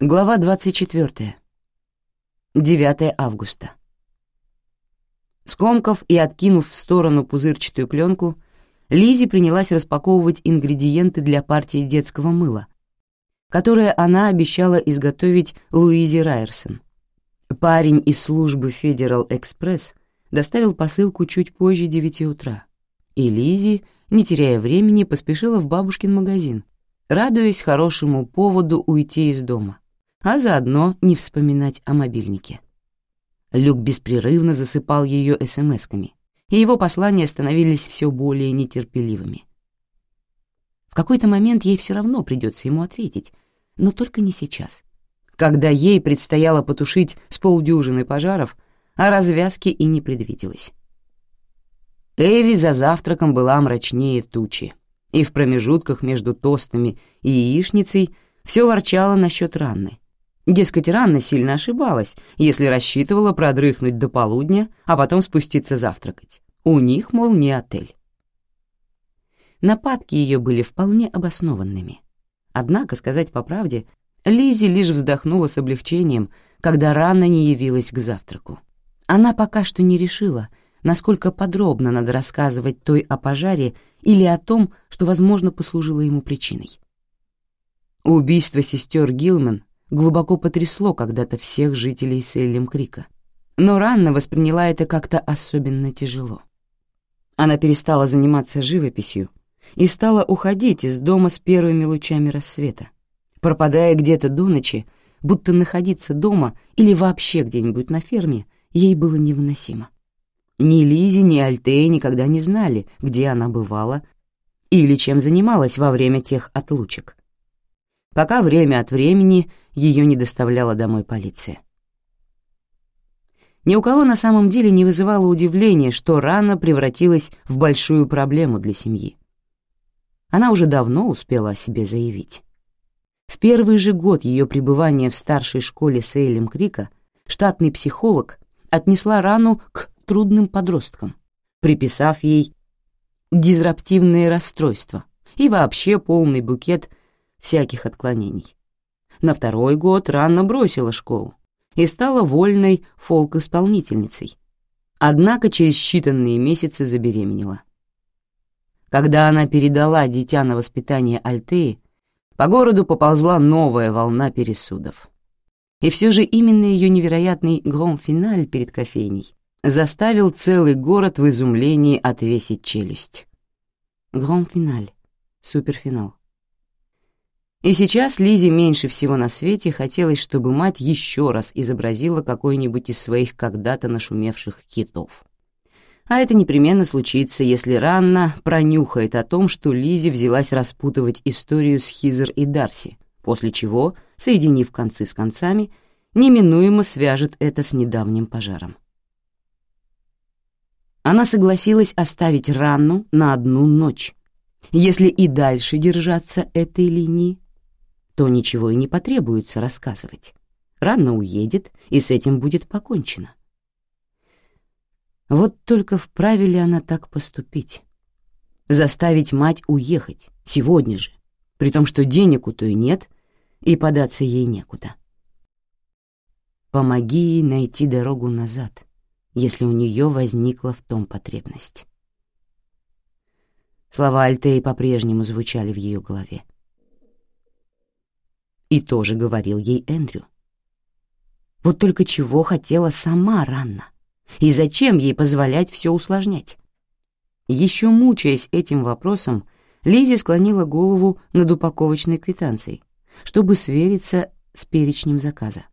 Глава 24. 9 августа. Скомкав и откинув в сторону пузырчатую пленку, Лизи принялась распаковывать ингредиенты для партии детского мыла, которое она обещала изготовить Луизе Райерсон. Парень из службы Federal Express доставил посылку чуть позже девяти утра, и Лизи, не теряя времени, поспешила в бабушкин магазин, радуясь хорошему поводу уйти из дома — а заодно не вспоминать о мобильнике. Люк беспрерывно засыпал ее СМСками, и его послания становились все более нетерпеливыми. В какой-то момент ей все равно придется ему ответить, но только не сейчас, когда ей предстояло потушить с полдюжины пожаров, а развязки и не предвиделось. Эви за завтраком была мрачнее тучи, и в промежутках между тостами и яичницей все ворчала насчет Ранны, Дескать, Ранна сильно ошибалась, если рассчитывала продрыхнуть до полудня, а потом спуститься завтракать. У них, мол, не отель. Нападки ее были вполне обоснованными. Однако, сказать по правде, Лизи лишь вздохнула с облегчением, когда Ранна не явилась к завтраку. Она пока что не решила, насколько подробно надо рассказывать той о пожаре или о том, что, возможно, послужило ему причиной. Убийство сестер Гилман глубоко потрясло когда-то всех жителей Селлим Крика, но Ранна восприняла это как-то особенно тяжело. Она перестала заниматься живописью и стала уходить из дома с первыми лучами рассвета, пропадая где-то до ночи, будто находиться дома или вообще где-нибудь на ферме ей было невыносимо. Ни Лизи, ни Альтея никогда не знали, где она бывала или чем занималась во время тех отлучек пока время от времени ее не доставляла домой полиция. Ни у кого на самом деле не вызывало удивления, что рана превратилась в большую проблему для семьи. Она уже давно успела о себе заявить. В первый же год ее пребывания в старшей школе Сейлем Крика штатный психолог отнесла рану к трудным подросткам, приписав ей дизраптивные расстройства и вообще полный букет всяких отклонений. На второй год Ранна бросила школу и стала вольной фолк-исполнительницей, однако через считанные месяцы забеременела. Когда она передала дитя на воспитание Альтеи, по городу поползла новая волна пересудов. И все же именно ее невероятный гром-финаль перед кофейней заставил целый город в изумлении отвесить челюсть. Гром-финаль, суперфинал. И сейчас Лизе меньше всего на свете хотелось, чтобы мать еще раз изобразила какой-нибудь из своих когда-то нашумевших хитов. А это непременно случится, если Ранна пронюхает о том, что Лизе взялась распутывать историю с Хизер и Дарси, после чего, соединив концы с концами, неминуемо свяжет это с недавним пожаром. Она согласилась оставить Ранну на одну ночь. Если и дальше держаться этой линии, то ничего и не потребуется рассказывать. Рано уедет, и с этим будет покончено. Вот только вправе ли она так поступить? Заставить мать уехать сегодня же, при том, что денег у той нет, и податься ей некуда. Помоги ей найти дорогу назад, если у нее возникла в том потребность. Слова Альтеи по-прежнему звучали в ее голове. И тоже говорил ей Эндрю. Вот только чего хотела сама Ранна? И зачем ей позволять все усложнять? Еще мучаясь этим вопросом, Лизи склонила голову над упаковочной квитанцией, чтобы свериться с перечнем заказа.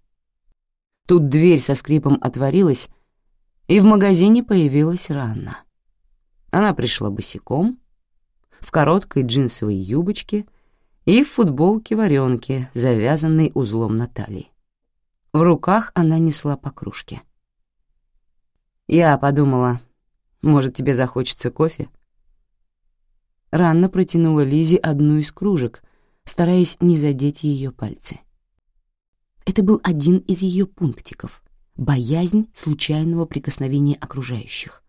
Тут дверь со скрипом отворилась, и в магазине появилась Ранна. Она пришла босиком, в короткой джинсовой юбочке и в футболке-варенке, завязанной узлом на талии. В руках она несла по кружке. Я подумала, может, тебе захочется кофе? Ранна протянула Лизе одну из кружек, стараясь не задеть ее пальцы. Это был один из ее пунктиков — боязнь случайного прикосновения окружающих.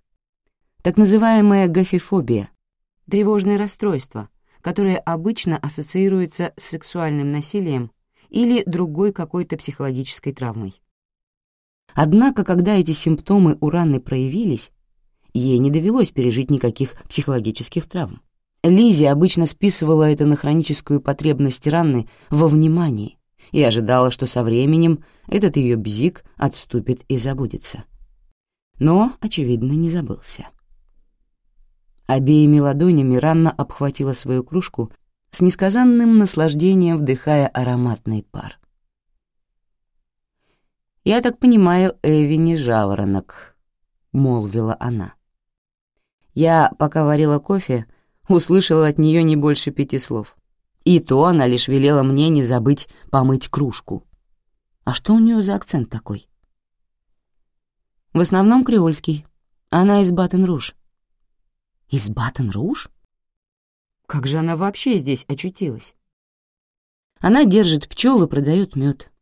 Так называемая гафифобия — тревожное расстройство — которое обычно ассоциируется с сексуальным насилием или другой какой-то психологической травмой. Однако, когда эти симптомы у Ранны проявились, ей не довелось пережить никаких психологических травм. Лизи обычно списывала это на хроническую потребность Ранны во внимании и ожидала, что со временем этот ее бзик отступит и забудется. Но, очевидно, не забылся. Обеими ладонями Ранна обхватила свою кружку с несказанным наслаждением вдыхая ароматный пар. «Я так понимаю, Эви не жаворонок», — молвила она. Я, пока варила кофе, услышала от нее не больше пяти слов. И то она лишь велела мне не забыть помыть кружку. А что у нее за акцент такой? В основном креольский. Она из Батон-Руж. Из Батон-Руж? Как же она вообще здесь очутилась? Она держит пчел и продает мед.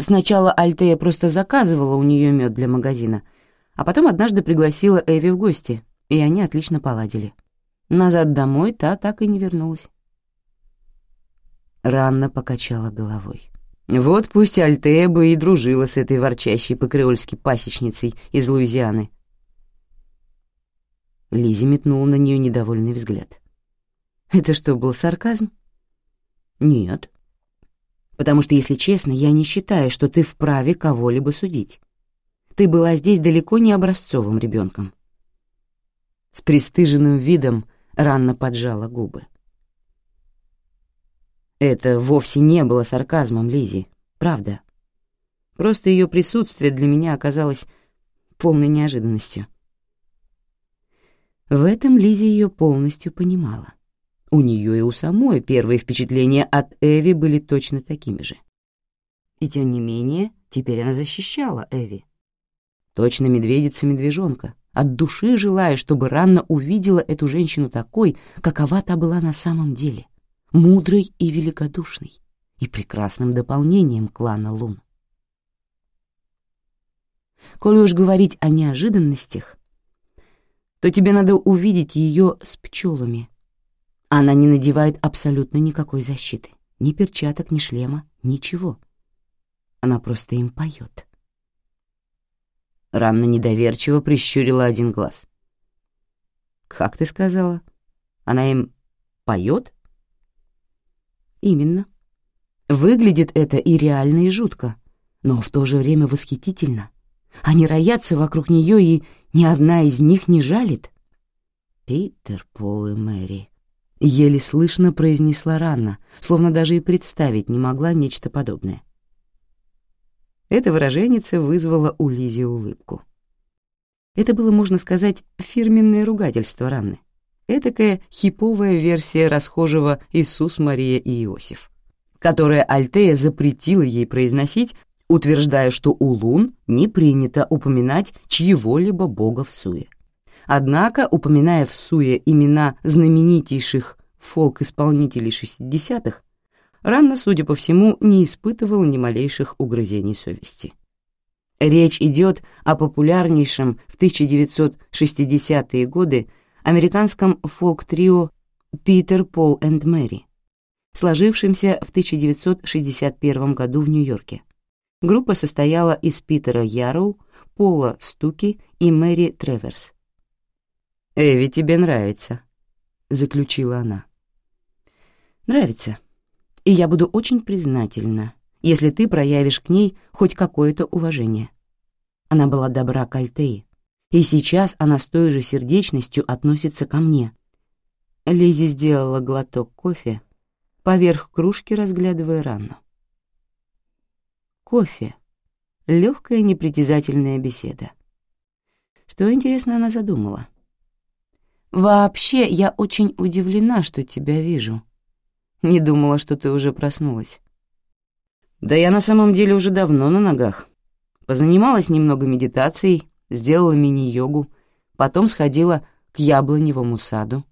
Сначала Альтея просто заказывала у нее мед для магазина, а потом однажды пригласила Эви в гости, и они отлично поладили. Назад домой та так и не вернулась. Ранна покачала головой. Вот пусть Альтея бы и дружила с этой ворчащей по-креольски пасечницей из Луизианы. Лизи метнула на нее недовольный взгляд. Это что, был сарказм? Нет. Потому что, если честно, я не считаю, что ты вправе кого-либо судить. Ты была здесь далеко не образцовым ребенком. С пристыженным видом Ранна поджала губы. Это вовсе не было сарказмом Лизи, правда. Просто ее присутствие для меня оказалось полной неожиданностью. В этом Лизи ее полностью понимала. У нее и у самой первые впечатления от Эви были точно такими же. И тем не менее, теперь она защищала Эви. Точно медведица-медвежонка, от души желая, чтобы Ранна увидела эту женщину такой, какова та была на самом деле, мудрой и великодушной, и прекрасным дополнением клана Лун. Коли уж говорить о неожиданностях, то тебе надо увидеть ее с пчелами, она не надевает абсолютно никакой защиты. Ни перчаток, ни шлема, ничего. Она просто им поет. Ранна недоверчиво прищурила один глаз. «Как ты сказала? Она им поет?» «Именно. Выглядит это и реально, и жутко, но в то же время восхитительно. Они роятся вокруг нее, и ни одна из них не жалит». «Питер, Пол и Мэри», Еле слышно произнесла Ранна, словно даже и представить не могла нечто подобное. Это выраженице вызвало у Лизи улыбку. Это было, можно сказать, фирменное ругательство Ранны. Этакая хиповая версия расхожего «Иисус, Мария и Иосиф», которое Альтея запретила ей произносить, утверждая, что у лун не принято упоминать чьего-либо бога в суе. Однако, упоминая в суе имена знаменитейших фолк-исполнителей 60-х, Ранна, судя по всему, не испытывал ни малейших угрызений совести. Речь идет о популярнейшем в 1960-е годы американском фолк-трио «Питер, Пол энд Мэри», сложившемся в 1961 году в Нью-Йорке. Группа состояла из Питера Яроу, Пола Стуки и Мэри Треверс. «Эви тебе нравится», — заключила она. «Нравится. И я буду очень признательна, если ты проявишь к ней хоть какое-то уважение». Она была добра к Альтеи, и сейчас она с той же сердечностью относится ко мне. Лизи сделала глоток кофе, поверх кружки разглядывая рану. Кофе. Легкая непритязательная беседа. Что, интересно, она задумала? «Вообще, я очень удивлена, что тебя вижу. Не думала, что ты уже проснулась». «Да я на самом деле уже давно на ногах. Позанималась немного медитацией, сделала мини-йогу, потом сходила к яблоневому саду».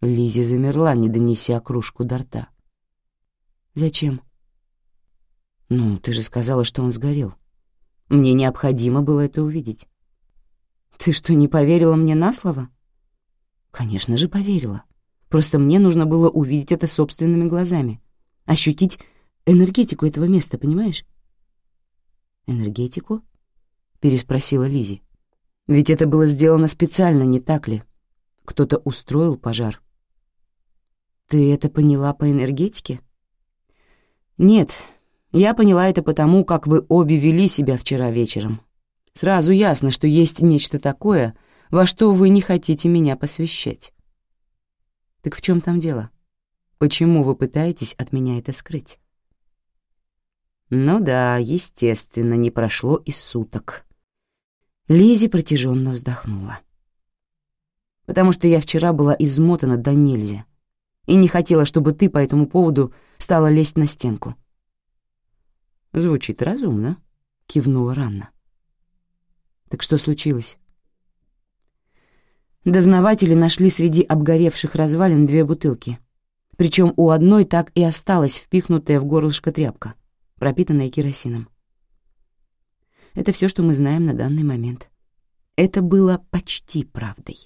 Лизи замерла, не донеся кружку до рта. «Зачем?» «Ну, ты же сказала, что он сгорел. Мне необходимо было это увидеть». «Ты что, не поверила мне на слово?» «Конечно же, поверила. Просто мне нужно было увидеть это собственными глазами, ощутить энергетику этого места, понимаешь? Энергетику? Переспросила Лизи. Ведь это было сделано специально, не так ли? Кто-то устроил пожар. Ты это поняла по энергетике? Нет, я поняла это потому, как вы обе вели себя вчера вечером. Сразу ясно, что есть нечто такое, во что вы не хотите меня посвящать. Так в чем там дело? Почему вы пытаетесь от меня это скрыть? Ну да, естественно, не прошло и суток. Лизи протяженно вздохнула. Потому что я вчера была измотана до нельзя и не хотела, чтобы ты по этому поводу стала лезть на стенку. Звучит разумно, кивнула Ранна. Так что случилось? Дознаватели нашли среди обгоревших развалин две бутылки. Причем у одной так и осталась впихнутая в горлышко тряпка, пропитанная керосином. Это все, что мы знаем на данный момент. Это было почти правдой.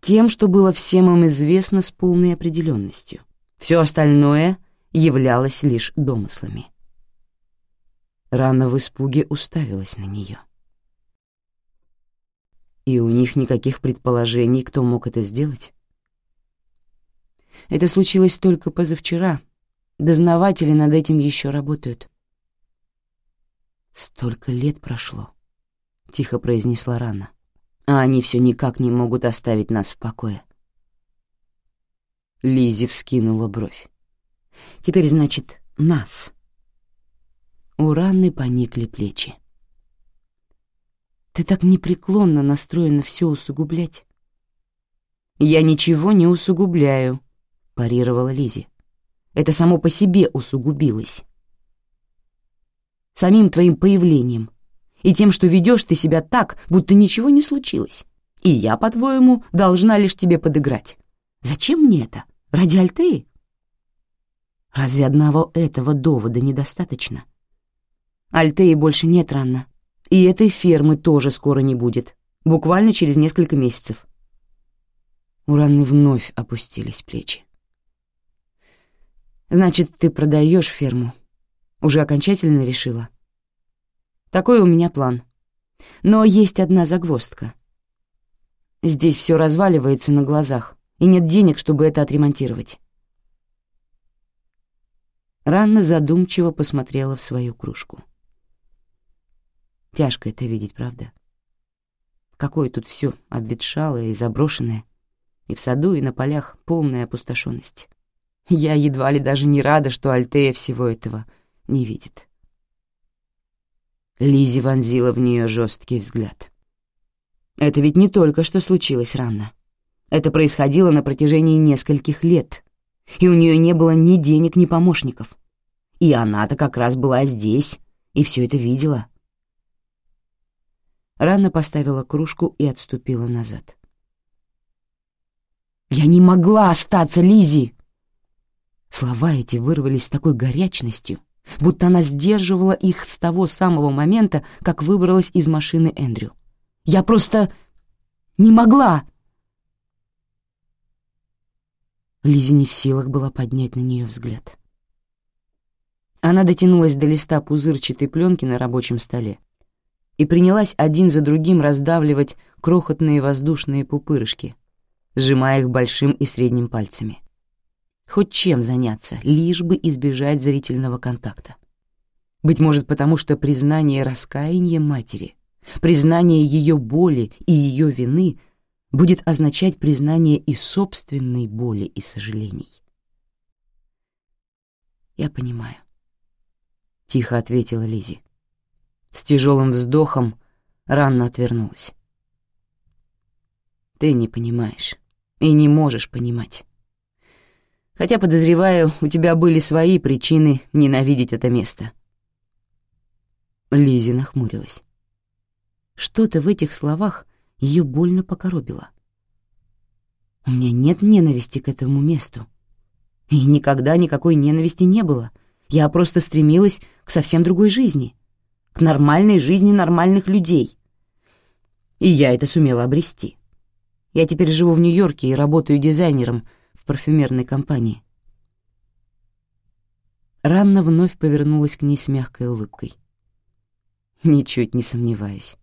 Тем, что было всем им известно с полной определенностью. Все остальное являлось лишь домыслами. Рана в испуге уставилась на нее и у них никаких предположений, кто мог это сделать. Это случилось только позавчера. Дознаватели над этим еще работают. «Столько лет прошло», — тихо произнесла Рана, «а они все никак не могут оставить нас в покое». Лизи вскинула бровь. «Теперь, значит, нас». У Ранны поникли плечи. Ты так непреклонно настроена все усугублять. Я ничего не усугубляю, парировала Лизи. Это само по себе усугубилось. Самим твоим появлением и тем, что ведешь ты себя так, будто ничего не случилось. И я, по-твоему, должна лишь тебе подыграть. Зачем мне это? Ради Альтеи? Разве одного этого довода недостаточно? Альтеи больше нет, Ранна. И этой фермы тоже скоро не будет, буквально через несколько месяцев. У Ранны вновь опустились плечи. «Значит, ты продаешь ферму?» Уже окончательно решила. «Такой у меня план. Но есть одна загвоздка. Здесь все разваливается на глазах, и нет денег, чтобы это отремонтировать». Ранна задумчиво посмотрела в свою кружку. Тяжко это видеть, правда? Какое тут все обветшалое и заброшенное. И в саду, и на полях полная опустошенность. Я едва ли даже не рада, что Альтея всего этого не видит. Лизи вонзила в нее жесткий взгляд. Это ведь не только что случилось рано. Это происходило на протяжении нескольких лет, и у нее не было ни денег, ни помощников. И она-то как раз была здесь и все это видела. Рана поставила кружку и отступила назад. «Я не могла остаться, Лизи! Слова эти вырвались с такой горячностью, будто она сдерживала их с того самого момента, как выбралась из машины Эндрю. «Я просто не могла!» Лизи не в силах была поднять на нее взгляд. Она дотянулась до листа пузырчатой пленки на рабочем столе и принялась один за другим раздавливать крохотные воздушные пупырышки, сжимая их большим и средним пальцами. Хоть чем заняться, лишь бы избежать зрительного контакта. Быть может, потому что признание раскаяния матери, признание ее боли и ее вины будет означать признание и собственной боли и сожалений. «Я понимаю», — тихо ответила Лизи. С тяжелым вздохом Ранна отвернулась. «Ты не понимаешь и не можешь понимать. Хотя, подозреваю, у тебя были свои причины ненавидеть это место». Лизи нахмурилась. Что-то в этих словах ее больно покоробило. «У меня нет ненависти к этому месту. И никогда никакой ненависти не было. Я просто стремилась к совсем другой жизни к нормальной жизни нормальных людей. И я это сумела обрести. Я теперь живу в Нью-Йорке и работаю дизайнером в парфюмерной компании. Ранна вновь повернулась к ней с мягкой улыбкой. «Ничуть не сомневаюсь.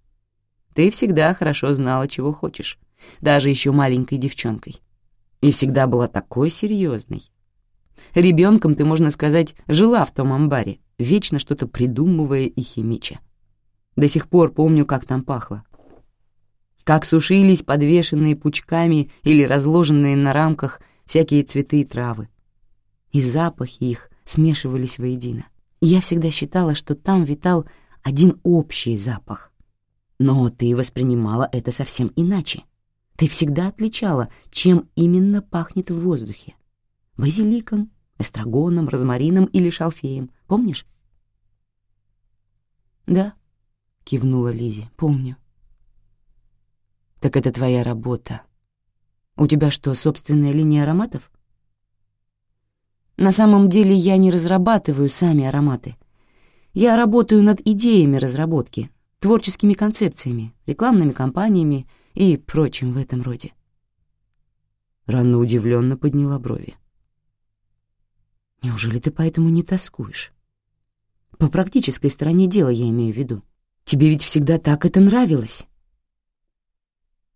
Ты всегда хорошо знала, чего хочешь, даже еще маленькой девчонкой. И всегда была такой серьезной. Ребенком ты, можно сказать, жила в том амбаре, вечно что-то придумывая и химича. До сих пор помню, как там пахло. Как сушились подвешенные пучками или разложенные на рамках всякие цветы и травы. И запахи их смешивались воедино. я всегда считала, что там витал один общий запах. Но ты воспринимала это совсем иначе. Ты всегда отличала, чем именно пахнет в воздухе. Базиликом, эстрагоном, розмарином или шалфеем, помнишь? «Да», — кивнула Лизи, — «помню». «Так это твоя работа. У тебя что, собственная линия ароматов?» «На самом деле я не разрабатываю сами ароматы. Я работаю над идеями разработки, творческими концепциями, рекламными кампаниями и прочим в этом роде». Ранна удивленно подняла брови. «Неужели ты поэтому не тоскуешь?» По практической стороне дела я имею в виду. Тебе ведь всегда так это нравилось.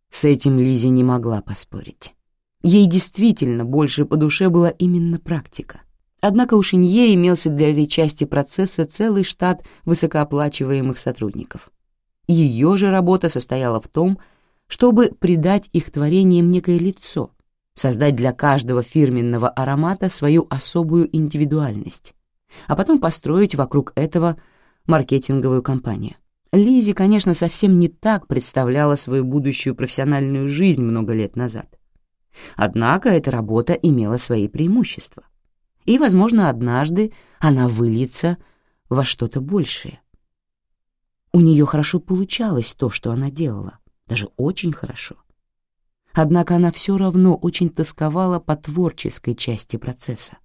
С этим Лизи не могла поспорить. Ей действительно больше по душе была именно практика. Однако у Шинье имелся для этой части процесса целый штат высокооплачиваемых сотрудников. Ее же работа состояла в том, чтобы придать их творениям некое лицо, создать для каждого фирменного аромата свою особую индивидуальность, а потом построить вокруг этого маркетинговую кампанию. Лизи, конечно, совсем не так представляла свою будущую профессиональную жизнь много лет назад. Однако эта работа имела свои преимущества. И, возможно, однажды она выльется во что-то большее. У нее хорошо получалось то, что она делала, даже очень хорошо. Однако она все равно очень тосковала по творческой части процесса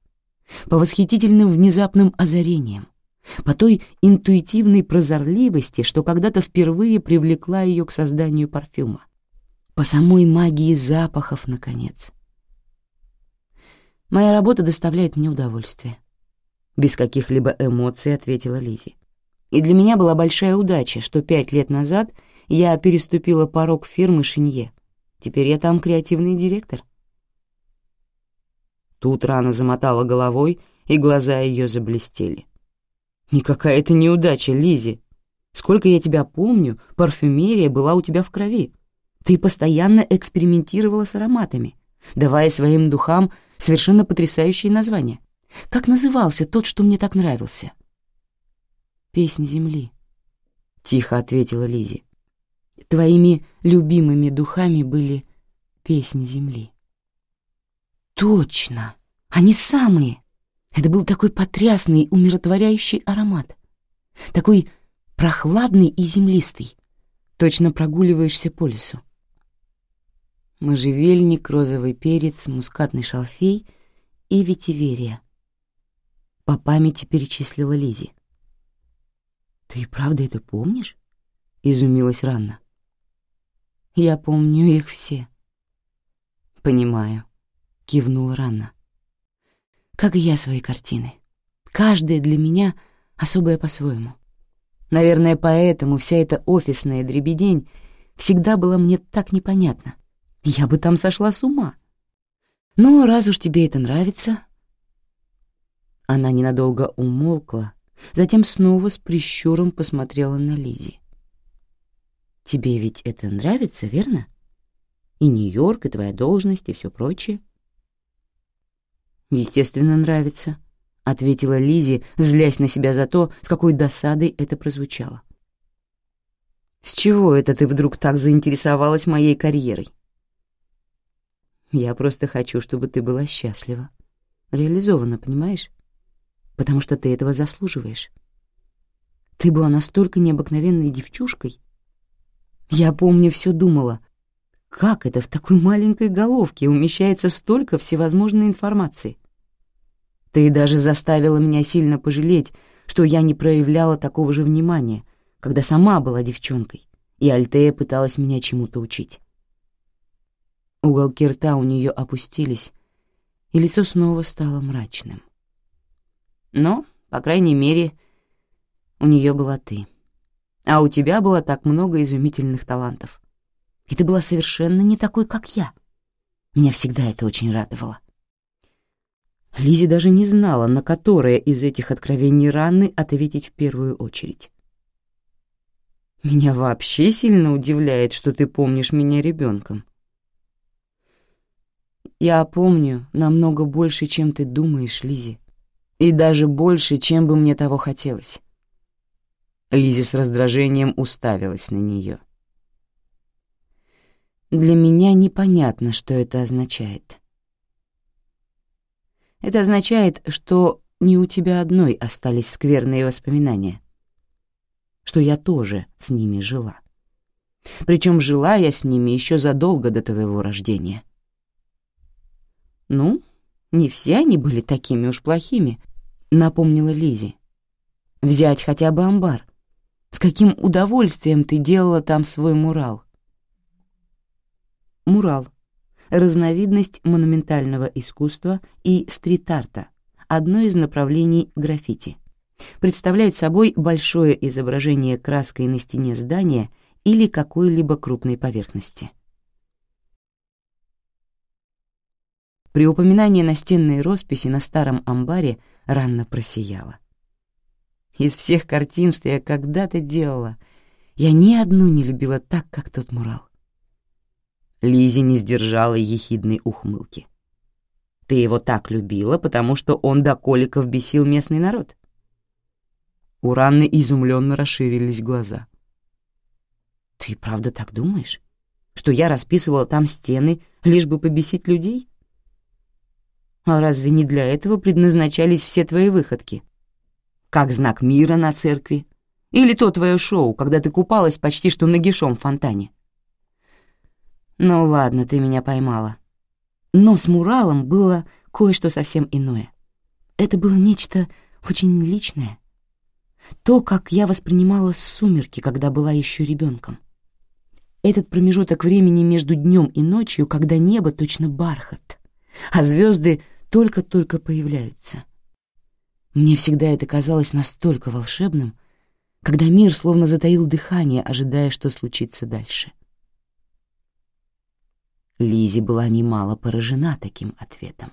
по восхитительным внезапным озарениям, по той интуитивной прозорливости, что когда-то впервые привлекла ее к созданию парфюма, по самой магии запахов, наконец. «Моя работа доставляет мне удовольствие», — без каких-либо эмоций ответила Лизи. «И для меня была большая удача, что пять лет назад я переступила порог фирмы Шинье. Теперь я там креативный директор». Тут рана замотала головой, и глаза ее заблестели. «Никакая это неудача, Лизи. Сколько я тебя помню, парфюмерия была у тебя в крови. Ты постоянно экспериментировала с ароматами, давая своим духам совершенно потрясающие названия. Как назывался тот, что мне так нравился?» «Песнь земли», — тихо ответила Лизи. «Твоими любимыми духами были песни земли». Точно, они самые. Это был такой потрясный, умиротворяющий аромат. Такой прохладный и землистый. Точно прогуливаешься по лесу. Можжевельник, розовый перец, мускатный шалфей и ветиверия. По памяти перечислила Лизи. «Ты правда это помнишь?» — изумилась Ранна. «Я помню их все». «Понимаю», — кивнула Ранна. «Как и я свои картины. Каждая для меня особая по-своему. Наверное, поэтому вся эта офисная дребедень всегда была мне так непонятна. Я бы там сошла с ума. Но раз уж тебе это нравится...» Она ненадолго умолкла, затем снова с прищуром посмотрела на Лизи. «Тебе ведь это нравится, верно? И Нью-Йорк, и твоя должность, и все прочее?» «Естественно, нравится», — ответила Лизи, злясь на себя за то, с какой досадой это прозвучало. «С чего это ты вдруг так заинтересовалась моей карьерой?» «Я просто хочу, чтобы ты была счастлива. Реализована, понимаешь? Потому что ты этого заслуживаешь. Ты была настолько необыкновенной девчушкой. Я помню, все думала, как это в такой маленькой головке умещается столько всевозможной информации? Ты даже заставила меня сильно пожалеть, что я не проявляла такого же внимания, когда сама была девчонкой, и Альтея пыталась меня чему-то учить. Уголки рта у нее опустились, и лицо снова стало мрачным. Но, по крайней мере, у нее была ты. А у тебя было так много изумительных талантов. И ты была совершенно не такой, как я. Меня всегда это очень радовало. Лизи даже не знала, на которое из этих откровений раны ответить в первую очередь. «Меня вообще сильно удивляет, что ты помнишь меня ребенком. Я помню намного больше, чем ты думаешь, Лизи. И даже больше, чем бы мне того хотелось. Лизи с раздражением уставилась на нее. Для меня непонятно, что это означает. Это означает, что не у тебя одной остались скверные воспоминания, что я тоже с ними жила. Причем жила я с ними еще задолго до твоего рождения. «Ну, не все они были такими уж плохими», — напомнила Лизи. «Взять хотя бы амбар. С каким удовольствием ты делала там свой мурал?» Мурал — разновидность монументального искусства и стрит-арта, одно из направлений граффити. Представляет собой большое изображение краской на стене здания или какой-либо крупной поверхности. При упоминании настенной росписи на старом амбаре Ранна просияла. Из всех картин, что я когда-то делала, я ни одну не любила так, как тот мурал. Лизи не сдержала ехидной ухмылки. «Ты его так любила, потому что он до коликов бесил местный народ?» У Ранны изумленно расширились глаза. «Ты правда так думаешь? Что я расписывала там стены, лишь бы побесить людей?» А разве не для этого предназначались все твои выходки? Как знак мира на церкви? Или то твое шоу, когда ты купалась почти что нагишом в фонтане? Ну ладно, ты меня поймала. Но с Муралом было кое-что совсем иное. Это было нечто очень личное. То, как я воспринимала сумерки, когда была еще ребенком. Этот промежуток времени между днем и ночью, когда небо точно бархат, а звезды только-только появляются. Мне всегда это казалось настолько волшебным, когда мир словно затаил дыхание, ожидая, что случится дальше. Лизи была немало поражена таким ответом.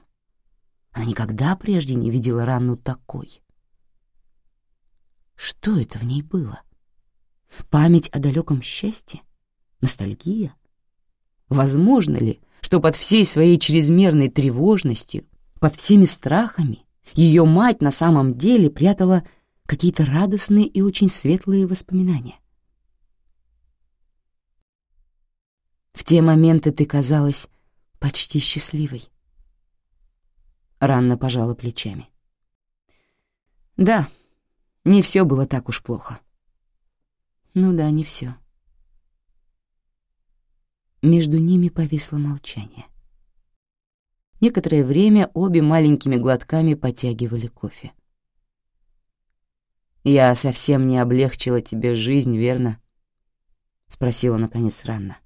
Она никогда прежде не видела Ранну такой. Что это в ней было? Память о далеком счастье? Ностальгия? Возможно ли, что под всей своей чрезмерной тревожностью под всеми страхами ее мать на самом деле прятала какие-то радостные и очень светлые воспоминания. В те моменты ты казалась почти счастливой. Ранна пожала плечами. Да, не все было так уж плохо. Ну да, не все. Между ними повисло молчание. Некоторое время обе маленькими глотками потягивали кофе. «Я совсем не облегчила тебе жизнь, верно?» — спросила, наконец, Ранна.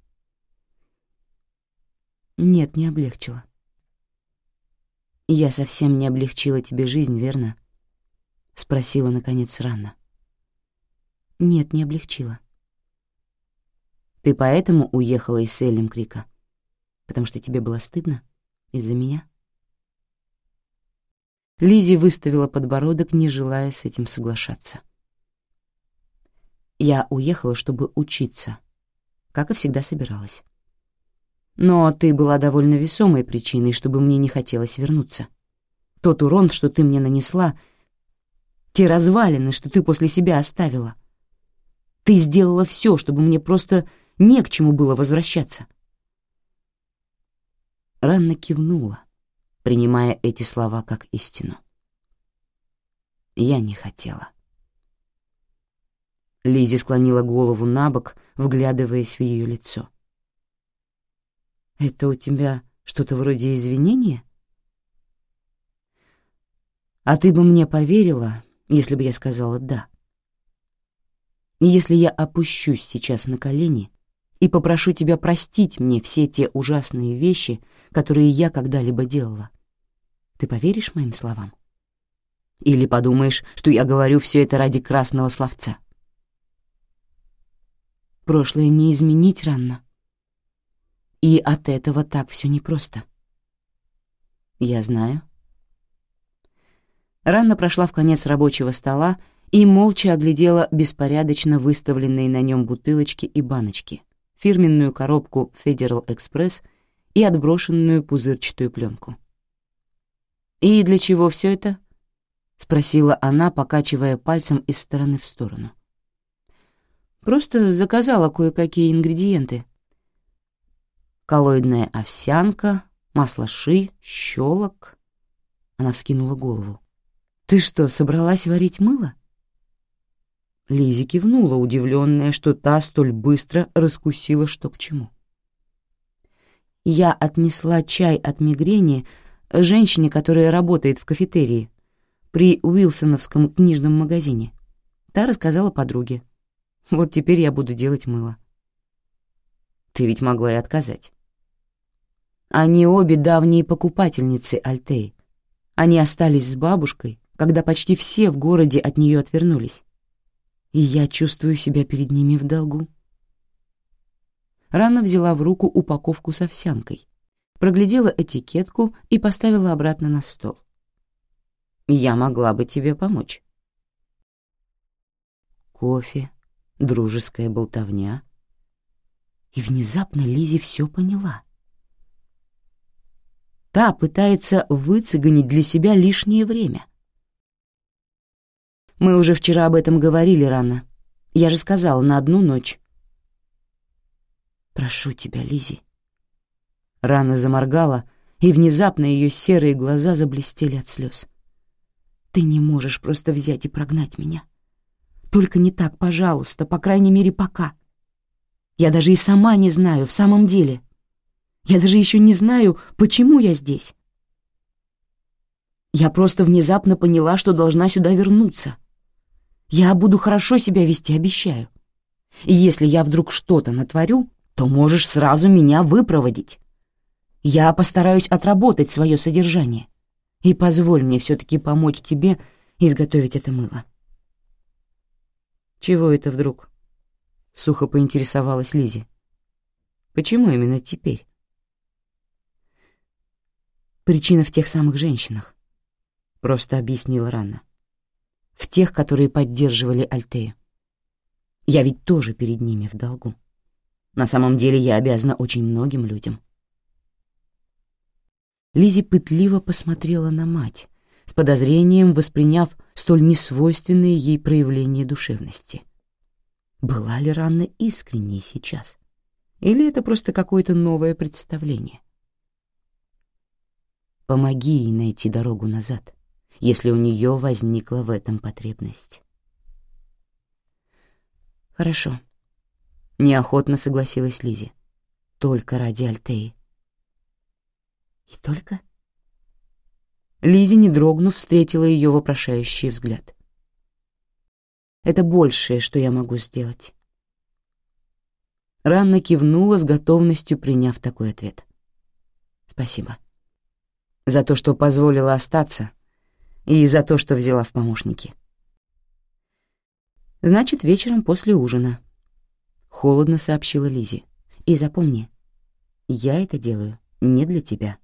«Нет, не облегчила». «Я совсем не облегчила тебе жизнь, верно?» — спросила, наконец, Ранна. «Нет, не облегчила». «Ты поэтому уехала из Селлим Крика? Потому что тебе было стыдно?» Из-за меня? Лизи выставила подбородок, не желая с этим соглашаться. Я уехала, чтобы учиться, как и всегда собиралась. Но ты была довольно весомой причиной, чтобы мне не хотелось вернуться. Тот урон, что ты мне нанесла, те развалины, что ты после себя оставила. Ты сделала все, чтобы мне просто не к чему было возвращаться. Ранна кивнула, принимая эти слова как истину. Я не хотела. Лизи склонила голову на бок, вглядываясь в ее лицо. «Это у тебя что-то вроде извинения?» «А ты бы мне поверила, если бы я сказала «да». Если я опущусь сейчас на колени и попрошу тебя простить мне все те ужасные вещи, которые я когда-либо делала. Ты поверишь моим словам? Или подумаешь, что я говорю все это ради красного словца? Прошлое не изменить рано. И от этого так все непросто. Я знаю. Ранна прошла в конец рабочего стола и молча оглядела беспорядочно выставленные на нем бутылочки и баночки, фирменную коробку Federal Express и отброшенную пузырчатую пленку. «И для чего все это?» — спросила она, покачивая пальцем из стороны в сторону. «Просто заказала кое-какие ингредиенты. Коллоидная овсянка, масло ши, щелок». Она вскинула голову. «Ты что, собралась варить мыло?» Лизи кивнула, удивленная, что та столь быстро раскусила, что к чему. Я отнесла чай от мигрени женщине, которая работает в кафетерии при Уилсоновском книжном магазине. Та рассказала подруге. Вот теперь я буду делать мыло. Ты ведь могла и отказать. Они обе давние покупательницы Альтеи. Они остались с бабушкой, когда почти все в городе от нее отвернулись. И я чувствую себя перед ними в долгу. Рана взяла в руку упаковку с овсянкой, проглядела этикетку и поставила обратно на стол. «Я могла бы тебе помочь». Кофе, дружеская болтовня. И внезапно Лизи все поняла. Та пытается выцегонить для себя лишнее время — мы уже вчера об этом говорили рано. Я же сказала, на одну ночь. Прошу тебя, Лизи. Рана заморгала, и внезапно ее серые глаза заблестели от слез. Ты не можешь просто взять и прогнать меня. Только не так, пожалуйста, по крайней мере, пока. Я даже и сама не знаю, в самом деле. Я даже еще не знаю, почему я здесь. Я просто внезапно поняла, что должна сюда вернуться. Я буду хорошо себя вести, обещаю. И если я вдруг что-то натворю, то можешь сразу меня выпроводить. Я постараюсь отработать свое содержание. И позволь мне все-таки помочь тебе изготовить это мыло. Чего это вдруг? Сухо поинтересовалась Лизи. Почему именно теперь? Причина в тех самых женщинах. Просто объяснила Ранна в тех, которые поддерживали Альтею. Я ведь тоже перед ними в долгу. На самом деле я обязана очень многим людям. Лизи пытливо посмотрела на мать, с подозрением восприняв столь несвойственные ей проявления душевности. Была ли Ранна искренней сейчас? Или это просто какое-то новое представление? Помоги ей найти дорогу назад если у нее возникла в этом потребность. «Хорошо», — неохотно согласилась Лизи. «Только ради Альтеи». «И только?» Лизи, не дрогнув, встретила ее вопрошающий взгляд. «Это большее, что я могу сделать». Ранна кивнула с готовностью, приняв такой ответ. «Спасибо. За то, что позволила остаться и за то, что взяла в помощники. Значит, вечером после ужина. Холодно сообщила Лизи. И запомни, я это делаю не для тебя.